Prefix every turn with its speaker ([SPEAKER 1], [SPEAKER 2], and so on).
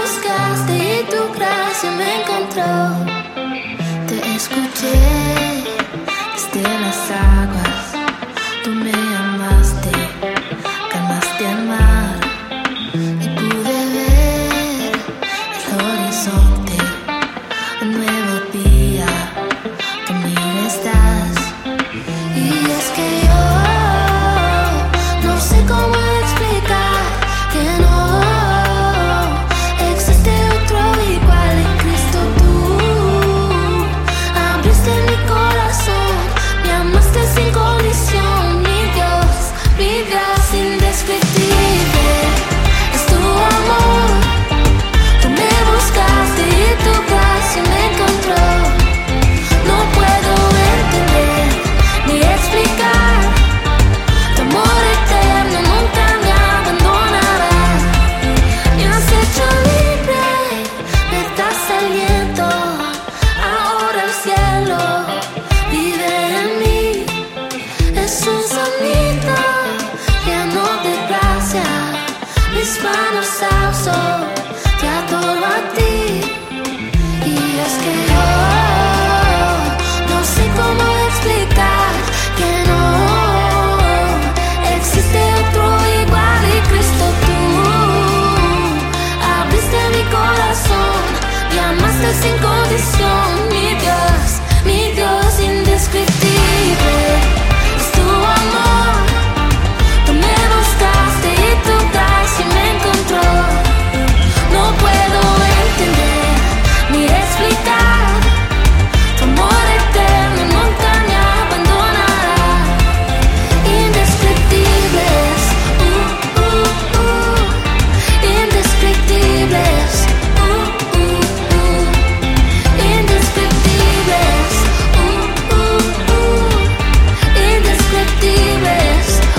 [SPEAKER 1] buscaste y tu gracia me encontró. Te escuché desde las aguas, tú me sin. deepest